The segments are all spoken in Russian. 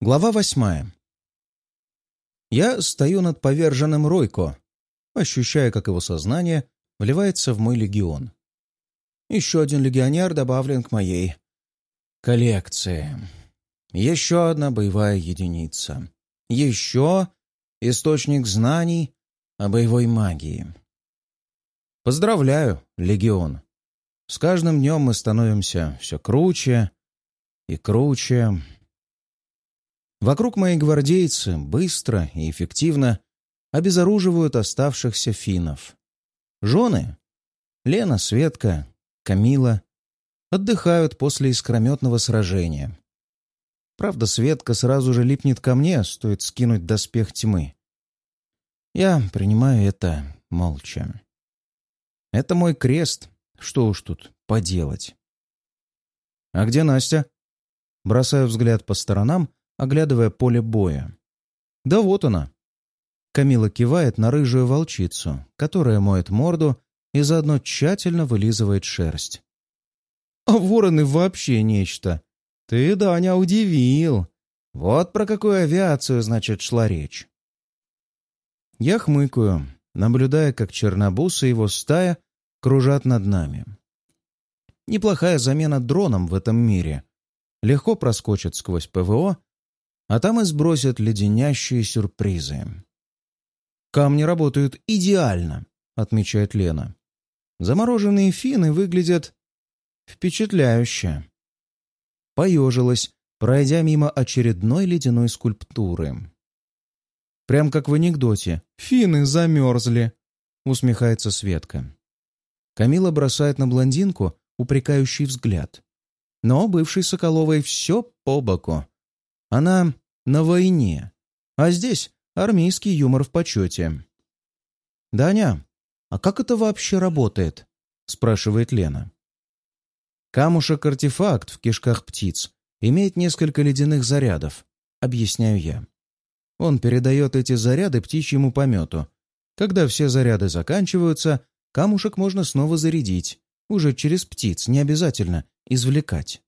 Глава восьмая. Я стою над поверженным Ройко, ощущая, как его сознание вливается в мой легион. Еще один легионер добавлен к моей коллекции. Еще одна боевая единица. Еще источник знаний о боевой магии. Поздравляю, легион. С каждым днем мы становимся все круче и круче. Вокруг мои гвардейцы быстро и эффективно обезоруживают оставшихся финнов. Жены — Лена, Светка, Камила — отдыхают после искрометного сражения. Правда, Светка сразу же липнет ко мне, стоит скинуть доспех тьмы. Я принимаю это молча. Это мой крест, что уж тут поделать. «А где Настя?» Бросаю взгляд по сторонам, оглядывая поле боя. «Да вот она!» Камила кивает на рыжую волчицу, которая моет морду и заодно тщательно вылизывает шерсть. «А вороны вообще нечто! Ты, Даня, удивил! Вот про какую авиацию, значит, шла речь!» Я хмыкаю, наблюдая, как Чернобус и его стая кружат над нами. Неплохая замена дроном в этом мире. Легко проскочат сквозь ПВО а там и сбросят леденящие сюрпризы. «Камни работают идеально», — отмечает Лена. «Замороженные финны выглядят впечатляюще». Поежилась, пройдя мимо очередной ледяной скульптуры. «Прям как в анекдоте. Финны замерзли», — усмехается Светка. Камила бросает на блондинку упрекающий взгляд. Но бывшей Соколовой все по боку. Она на войне, а здесь армейский юмор в почете. «Даня, а как это вообще работает?» — спрашивает Лена. «Камушек-артефакт в кишках птиц имеет несколько ледяных зарядов», — объясняю я. Он передает эти заряды птичьему помету. Когда все заряды заканчиваются, камушек можно снова зарядить, уже через птиц, не обязательно извлекать.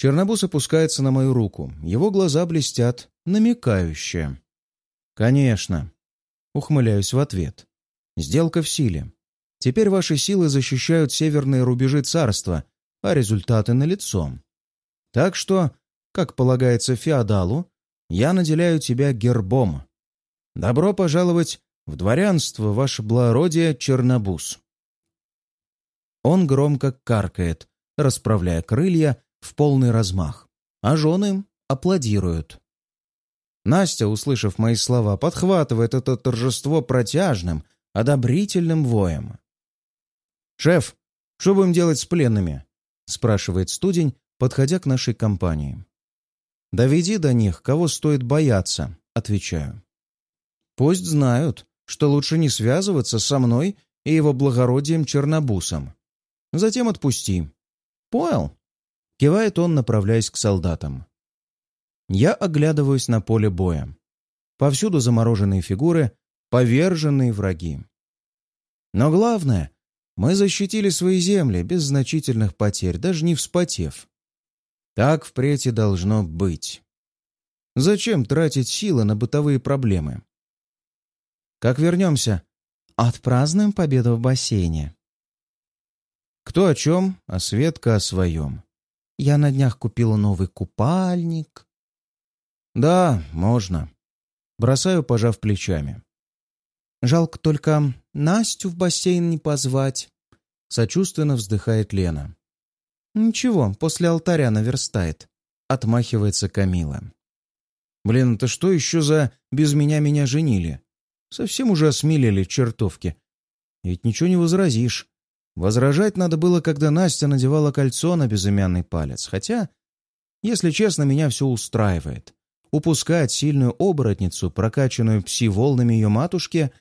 Чернобус опускается на мою руку. Его глаза блестят, намекающе. «Конечно». Ухмыляюсь в ответ. «Сделка в силе. Теперь ваши силы защищают северные рубежи царства, а результаты налицо. Так что, как полагается феодалу, я наделяю тебя гербом. Добро пожаловать в дворянство, ваше благородие Чернобус». Он громко каркает, расправляя крылья в полный размах, а жены аплодируют. Настя, услышав мои слова, подхватывает это торжество протяжным, одобрительным воем. «Шеф, что будем делать с пленными?» — спрашивает студень, подходя к нашей компании. «Доведи до них, кого стоит бояться», — отвечаю. «Пусть знают, что лучше не связываться со мной и его благородием Чернобусом. Затем отпусти. Понял?» Кивает он, направляясь к солдатам. Я оглядываюсь на поле боя. Повсюду замороженные фигуры, поверженные враги. Но главное, мы защитили свои земли без значительных потерь, даже не вспотев. Так впредь и должно быть. Зачем тратить силы на бытовые проблемы? Как вернемся? Отпразднуем победу в бассейне. Кто о чем, а Светка о своем. Я на днях купила новый купальник. Да, можно. Бросаю, пожав плечами. Жалко только Настю в бассейн не позвать. Сочувственно вздыхает Лена. Ничего, после алтаря наверстает. Отмахивается Камила. Блин, это что еще за «без меня меня женили»? Совсем уже осмелели чертовки. Ведь ничего не возразишь. Возражать надо было, когда Настя надевала кольцо на безымянный палец. Хотя, если честно, меня все устраивает. Упускать сильную оборотницу, прокачанную пси-волнами ее матушки...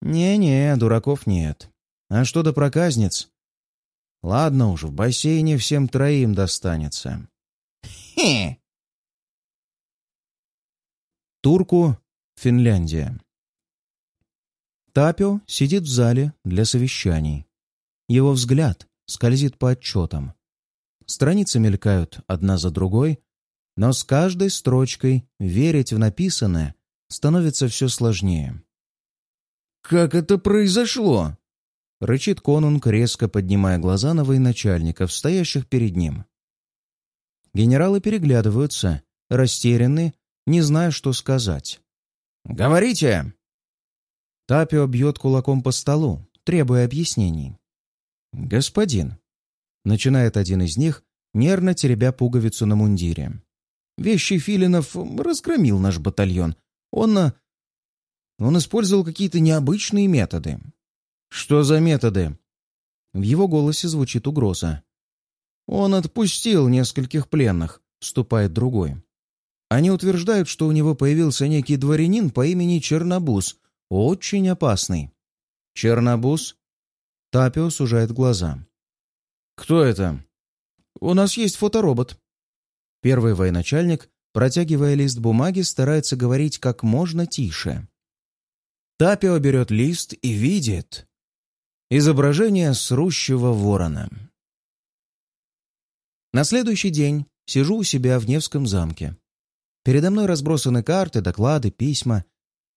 Не-не, дураков нет. А что до проказниц? Ладно уж, в бассейне всем троим достанется. Хе! Турку, Финляндия. Тапио сидит в зале для совещаний. Его взгляд скользит по отчетам. Страницы мелькают одна за другой, Но с каждой строчкой верить в написанное становится все сложнее. «Как это произошло?» — рычит конунг, резко поднимая глаза на военачальников, стоящих перед ним. Генералы переглядываются, растерянны, не зная, что сказать. «Говорите!» Тапио бьет кулаком по столу, требуя объяснений. «Господин», — начинает один из них, нервно теребя пуговицу на мундире. «Вещи Филинов разгромил наш батальон. Он... Э, он использовал какие-то необычные методы». «Что за методы?» В его голосе звучит угроза. «Он отпустил нескольких пленных», — вступает другой. Они утверждают, что у него появился некий дворянин по имени Чернобус, очень опасный. «Чернобус?» Тапио сужает глаза. «Кто это?» «У нас есть фоторобот». Первый военачальник, протягивая лист бумаги, старается говорить как можно тише. Тапио берет лист и видит изображение срущего ворона. На следующий день сижу у себя в Невском замке. Передо мной разбросаны карты, доклады, письма.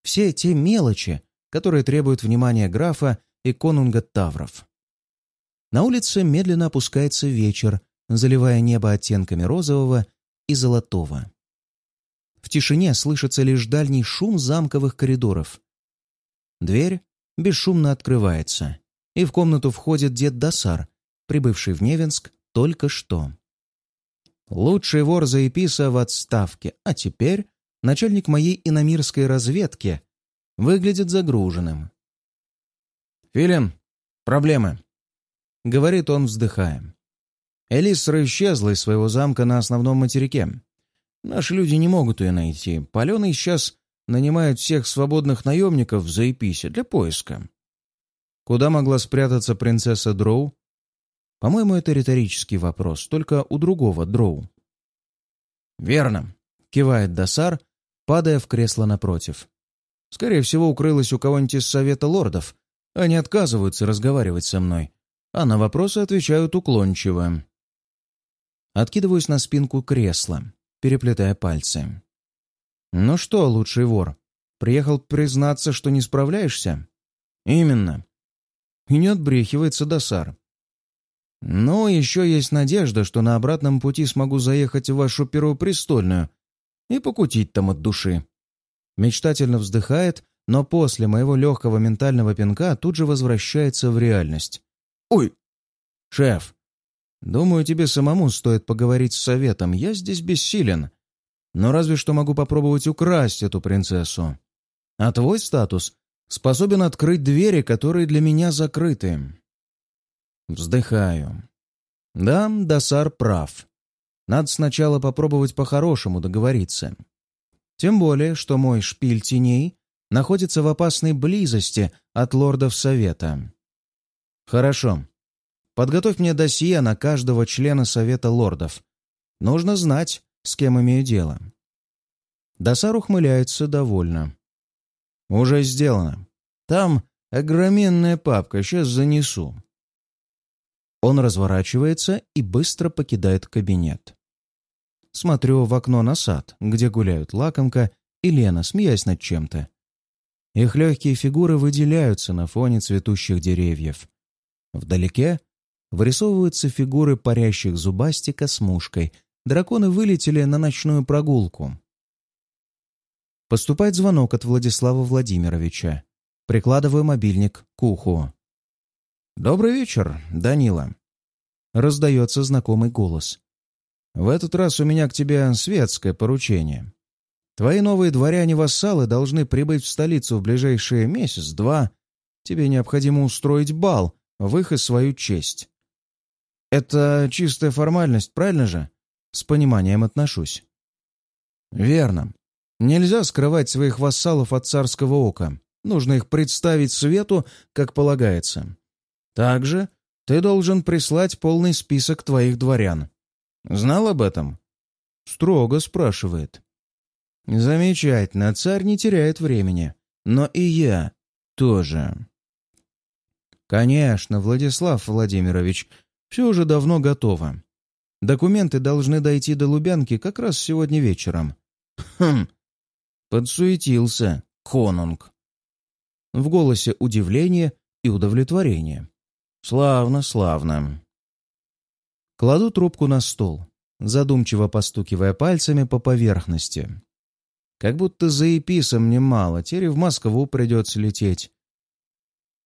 Все те мелочи, которые требуют внимания графа и конунга Тавров. На улице медленно опускается вечер, заливая небо оттенками розового и золотого. В тишине слышится лишь дальний шум замковых коридоров. Дверь бесшумно открывается, и в комнату входит дед Досар, прибывший в Невинск только что. Лучший вор Заеписа в отставке, а теперь начальник моей иномирской разведки выглядит загруженным. «Филин, проблемы», — говорит он, вздыхая. Элисра исчезла из своего замка на основном материке. Наши люди не могут ее найти. Паленый сейчас нанимает всех свободных наемников в Заеписе для поиска. Куда могла спрятаться принцесса Дроу? По-моему, это риторический вопрос, только у другого Дроу. «Верно», — кивает Досар, падая в кресло напротив. «Скорее всего, укрылась у кого-нибудь из Совета Лордов. Они отказываются разговаривать со мной, а на вопросы отвечают уклончиво». Откидываюсь на спинку кресла, переплетая пальцы. «Ну что, лучший вор, приехал признаться, что не справляешься?» «Именно». И не отбрехивается Досар. Но еще есть надежда, что на обратном пути смогу заехать в вашу первопрестольную и покутить там от души. Мечтательно вздыхает, но после моего легкого ментального пинка тут же возвращается в реальность. «Ой! Шеф, думаю, тебе самому стоит поговорить с советом. Я здесь бессилен. Но разве что могу попробовать украсть эту принцессу. А твой статус способен открыть двери, которые для меня закрыты». Вздыхаю. Да, Досар прав. Надо сначала попробовать по-хорошему договориться. Тем более, что мой шпиль теней находится в опасной близости от лордов Совета. Хорошо. Подготовь мне досье на каждого члена Совета лордов. Нужно знать, с кем имею дело. Досар ухмыляется довольно. Уже сделано. Там огроменная папка, сейчас занесу. Он разворачивается и быстро покидает кабинет. Смотрю в окно на сад, где гуляют лакомка и Лена, смеясь над чем-то. Их легкие фигуры выделяются на фоне цветущих деревьев. Вдалеке вырисовываются фигуры парящих зубастика с мушкой. Драконы вылетели на ночную прогулку. Поступает звонок от Владислава Владимировича. Прикладываю мобильник к уху. «Добрый вечер, Данила!» Раздается знакомый голос. «В этот раз у меня к тебе светское поручение. Твои новые дворяне-вассалы должны прибыть в столицу в ближайшие месяц-два. Тебе необходимо устроить бал в их и свою честь. Это чистая формальность, правильно же? С пониманием отношусь. Верно. Нельзя скрывать своих вассалов от царского ока. Нужно их представить свету, как полагается. Также ты должен прислать полный список твоих дворян. Знал об этом? Строго спрашивает. Замечательно, царь не теряет времени. Но и я тоже. Конечно, Владислав Владимирович, все уже давно готово. Документы должны дойти до Лубянки как раз сегодня вечером. Хм, подсуетился Конунг. В голосе удивление и удовлетворение. Славно, славно. Кладу трубку на стол, задумчиво постукивая пальцами по поверхности. Как будто за эписом немало, теперь в Москву придется лететь.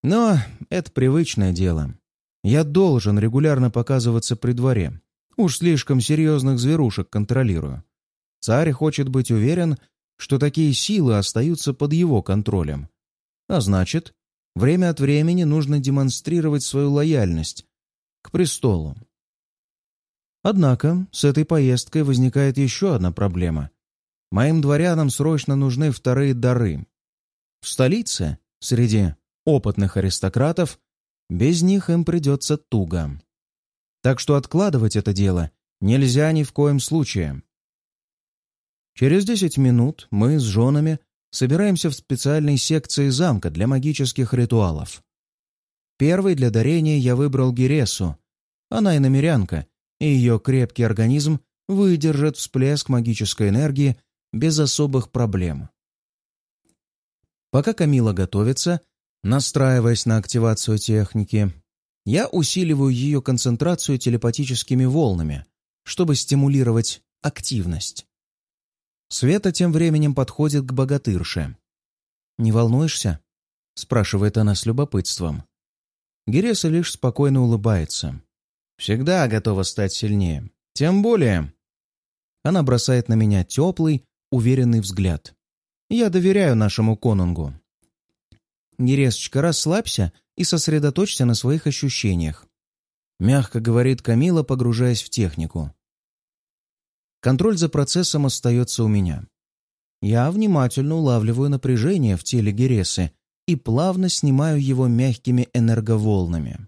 Но это привычное дело. Я должен регулярно показываться при дворе. Уж слишком серьезных зверушек контролирую. Царь хочет быть уверен, что такие силы остаются под его контролем. А значит, время от времени нужно демонстрировать свою лояльность к престолу. Однако с этой поездкой возникает еще одна проблема. Моим дворянам срочно нужны вторые дары. В столице, среди опытных аристократов, без них им придется туго. Так что откладывать это дело нельзя ни в коем случае. Через десять минут мы с женами собираемся в специальной секции замка для магических ритуалов. Первый для дарения я выбрал Гересу. Она иномерянка, и ее крепкий организм выдержит всплеск магической энергии без особых проблем. Пока Камила готовится, настраиваясь на активацию техники, я усиливаю ее концентрацию телепатическими волнами, чтобы стимулировать активность. Света тем временем подходит к богатырше. «Не волнуешься?» — спрашивает она с любопытством. Гереса лишь спокойно улыбается. «Всегда готова стать сильнее. Тем более...» Она бросает на меня теплый, уверенный взгляд. «Я доверяю нашему конунгу». «Гересочка, расслабься и сосредоточься на своих ощущениях», — мягко говорит Камила, погружаясь в технику. Контроль за процессом остается у меня. Я внимательно улавливаю напряжение в теле Гересы и плавно снимаю его мягкими энерговолнами.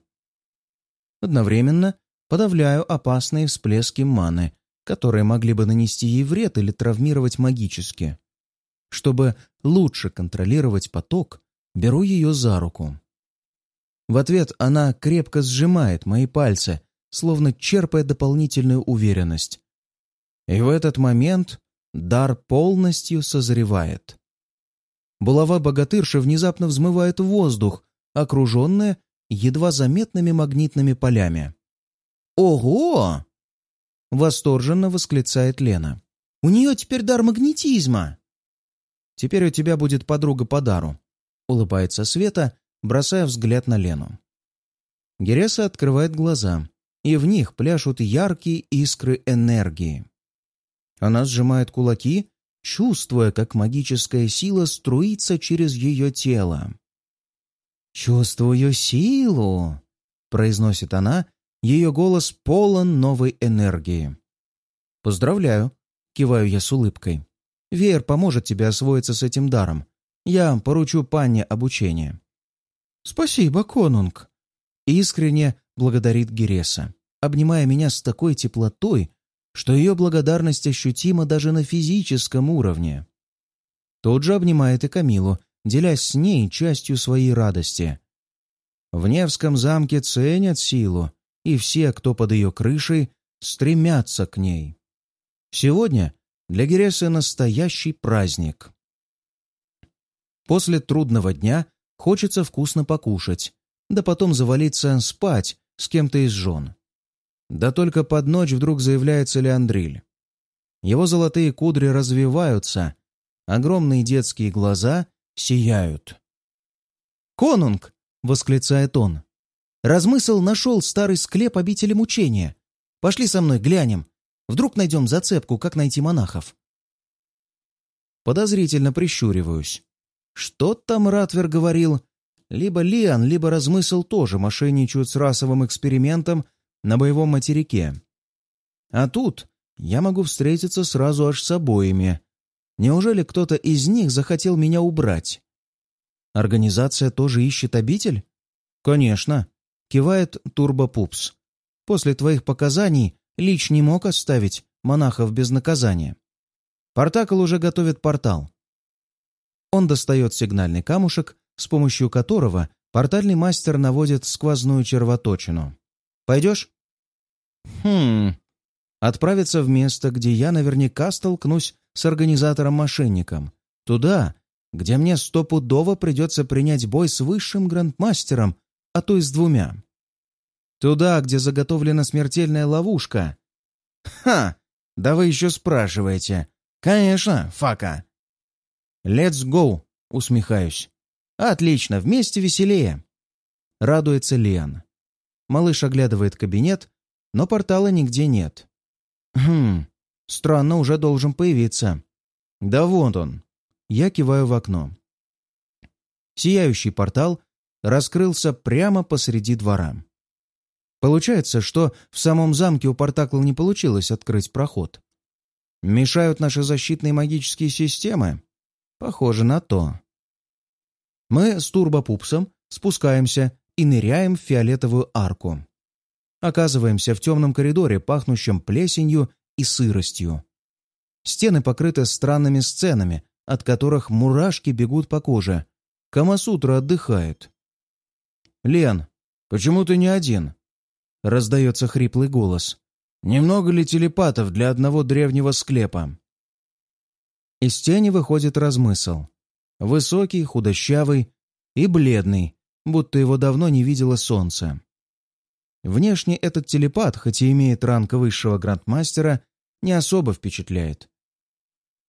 Одновременно подавляю опасные всплески маны, которые могли бы нанести ей вред или травмировать магически. Чтобы лучше контролировать поток, беру ее за руку. В ответ она крепко сжимает мои пальцы, словно черпая дополнительную уверенность, и в этот момент дар полностью созревает. Булава богатырши внезапно взмывает воздух, окруженная едва заметными магнитными полями. «Ого!» — восторженно восклицает Лена. «У нее теперь дар магнетизма!» «Теперь у тебя будет подруга по дару», — улыбается Света, бросая взгляд на Лену. Гереса открывает глаза, и в них пляшут яркие искры энергии. Она сжимает кулаки, чувствуя, как магическая сила струится через ее тело. «Чувствую силу!» — произносит она, ее голос полон новой энергии. «Поздравляю!» — киваю я с улыбкой. «Веер поможет тебе освоиться с этим даром. Я поручу панне обучение». «Спасибо, конунг!» Искренне благодарит Гереса, обнимая меня с такой теплотой, что ее благодарность ощутима даже на физическом уровне. Тот же обнимает и Камилу, делясь с ней частью своей радости. В Невском замке ценят силу, и все, кто под ее крышей, стремятся к ней. Сегодня для Гересы настоящий праздник. После трудного дня хочется вкусно покушать, да потом завалиться спать с кем-то из жен. Да только под ночь вдруг заявляется Леандриль. Его золотые кудри развиваются, огромные детские глаза сияют. «Конунг!» — восклицает он. «Размысл нашел старый склеп обители мучения. Пошли со мной, глянем. Вдруг найдем зацепку, как найти монахов». Подозрительно прищуриваюсь. Что там Ратвер говорил? Либо Лиан, либо Размысл тоже мошенничают с расовым экспериментом на боевом материке. А тут я могу встретиться сразу аж с обоими. Неужели кто-то из них захотел меня убрать? Организация тоже ищет обитель? Конечно, кивает Турбопупс. После твоих показаний Лич не мог оставить монахов без наказания. Портакл уже готовит портал. Он достает сигнальный камушек, с помощью которого портальный мастер наводит сквозную червоточину. Пойдешь?» «Хм...» Отправиться в место, где я наверняка столкнусь с организатором-мошенником. Туда, где мне стопудово придется принять бой с высшим грандмастером, а то и с двумя. Туда, где заготовлена смертельная ловушка. Ха! Да вы еще спрашиваете. Конечно, фака. Let's go, усмехаюсь. Отлично, вместе веселее. Радуется Лиан. Малыш оглядывает кабинет, но портала нигде нет. Хм, странно, уже должен появиться. Да вот он. Я киваю в окно. Сияющий портал раскрылся прямо посреди двора. Получается, что в самом замке у Портакла не получилось открыть проход. Мешают наши защитные магические системы? Похоже на то. Мы с турбопупсом спускаемся и ныряем в фиолетовую арку. Оказываемся в темном коридоре, пахнущем плесенью и сыростью. Стены покрыты странными сценами, от которых мурашки бегут по коже. Камасутра отдыхает. «Лен, почему ты не один?» — раздается хриплый голос. «Немного ли телепатов для одного древнего склепа?» Из тени выходит размысл. Высокий, худощавый и бледный, будто его давно не видело солнце. Внешне этот телепат, хоть и имеет ранг высшего грандмастера, не особо впечатляет.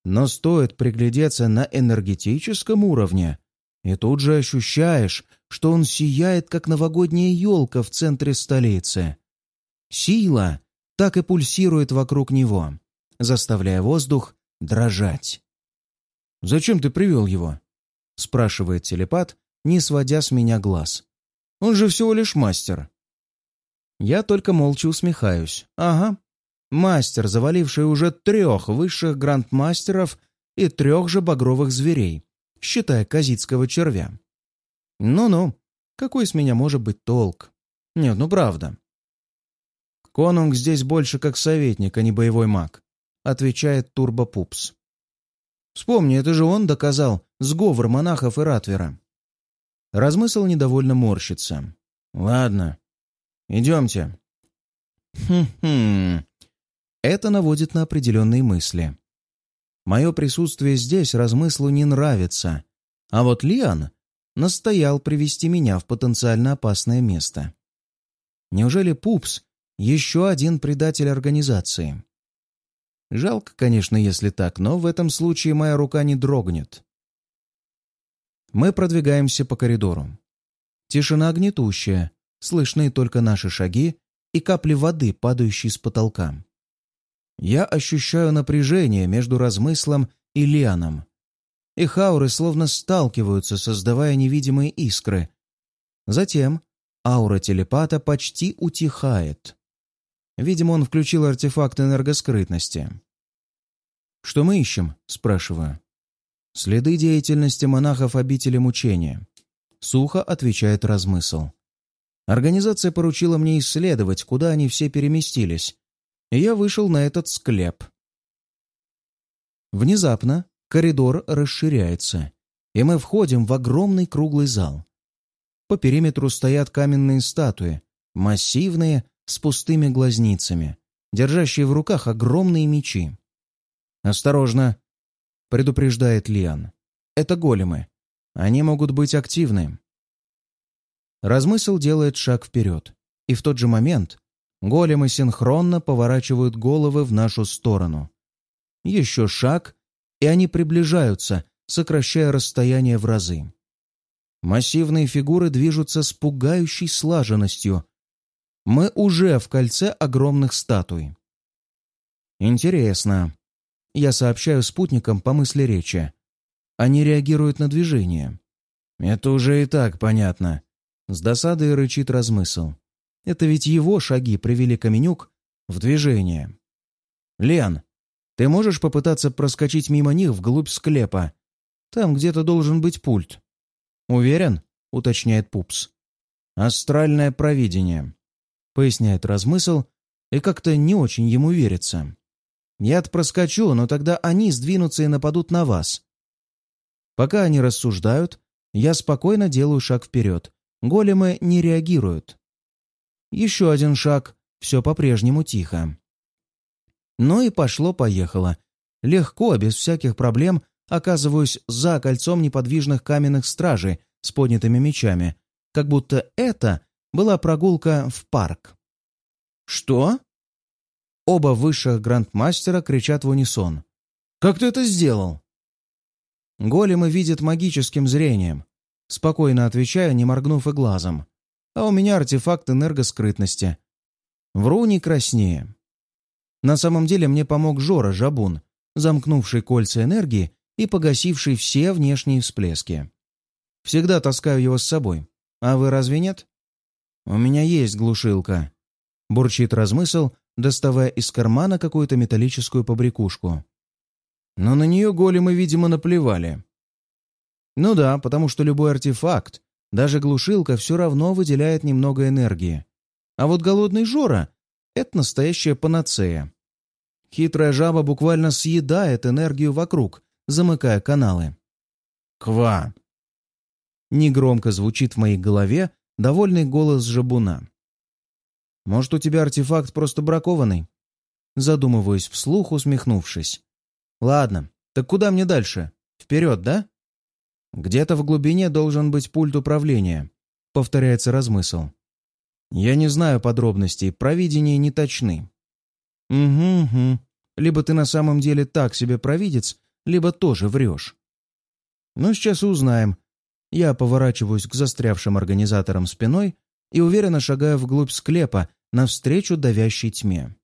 Но стоит приглядеться на энергетическом уровне, и тут же ощущаешь, что он сияет, как новогодняя елка в центре столицы. Сила так и пульсирует вокруг него, заставляя воздух дрожать. «Зачем ты привел его?» — спрашивает телепат, не сводя с меня глаз. «Он же всего лишь мастер». Я только молча усмехаюсь. «Ага, мастер, заваливший уже трех высших грандмастеров и трех же багровых зверей, считая казицкого червя. Ну-ну, какой с меня может быть толк? Нет, ну правда. Конунг здесь больше как советник, а не боевой маг, отвечает Турбопупс. Вспомни, это же он доказал сговор монахов и Ратвера. Размысл недовольно морщится. Ладно, идемте. Хм-хм. Это наводит на определенные мысли. Мое присутствие здесь размыслу не нравится, а вот Лиан настоял привести меня в потенциально опасное место. Неужели Пупс — еще один предатель организации? Жалко, конечно, если так, но в этом случае моя рука не дрогнет. Мы продвигаемся по коридору. Тишина гнетущая, слышны только наши шаги и капли воды, падающие с потолка. Я ощущаю напряжение между размыслом и Лианом. Их ауры словно сталкиваются, создавая невидимые искры. Затем аура телепата почти утихает. Видимо, он включил артефакт энергоскрытности. «Что мы ищем?» — спрашиваю. «Следы деятельности монахов обители мучения». Сухо отвечает размысл. Организация поручила мне исследовать, куда они все переместились, и я вышел на этот склеп. Внезапно коридор расширяется, и мы входим в огромный круглый зал. По периметру стоят каменные статуи, массивные, с пустыми глазницами, держащие в руках огромные мечи. «Осторожно!» — предупреждает Лиан. «Это големы. Они могут быть активны». Размысл делает шаг вперед, и в тот же момент Големы синхронно поворачивают головы в нашу сторону. Еще шаг, и они приближаются, сокращая расстояние в разы. Массивные фигуры движутся с пугающей слаженностью. Мы уже в кольце огромных статуй. Интересно. Я сообщаю спутникам по мысли речи. Они реагируют на движение. Это уже и так понятно. С досадой рычит размысл. Это ведь его шаги привели Каменюк в движение. «Лен, ты можешь попытаться проскочить мимо них вглубь склепа? Там где-то должен быть пульт». «Уверен?» — уточняет Пупс. «Астральное провидение», — поясняет размысл, и как-то не очень ему верится. «Я-то проскочу, но тогда они сдвинутся и нападут на вас». Пока они рассуждают, я спокойно делаю шаг вперед. Големы не реагируют. Еще один шаг. Все по-прежнему тихо. Ну и пошло-поехало. Легко, без всяких проблем, оказываюсь за кольцом неподвижных каменных стражей с поднятыми мечами, как будто это была прогулка в парк. «Что?» Оба высших грандмастера кричат в унисон. «Как ты это сделал?» Големы видят магическим зрением. Спокойно отвечаю, не моргнув и глазом. А у меня артефакт энергоскрытности. Вру не краснее. На самом деле мне помог Жора Жабун, замкнувший кольца энергии и погасивший все внешние всплески. Всегда таскаю его с собой. А вы разве нет? У меня есть глушилка. Бурчит размысл, доставая из кармана какую-то металлическую побрякушку. Но на нее големы, видимо, наплевали. Ну да, потому что любой артефакт, даже глушилка, все равно выделяет немного энергии. А вот голодный Жора — это настоящая панацея. Хитрая жаба буквально съедает энергию вокруг, замыкая каналы. «Ква!» Негромко звучит в моей голове довольный голос жабуна. «Может, у тебя артефакт просто бракованный?» Задумываюсь вслух, усмехнувшись. «Ладно, так куда мне дальше? Вперед, да?» «Где-то в глубине должен быть пульт управления», — повторяется размысл. «Я не знаю подробностей, провидения не точны». «Угу, угу. Либо ты на самом деле так себе провидец, либо тоже врешь». «Ну, сейчас узнаем». Я поворачиваюсь к застрявшим организаторам спиной и уверенно шагаю вглубь склепа, навстречу давящей тьме.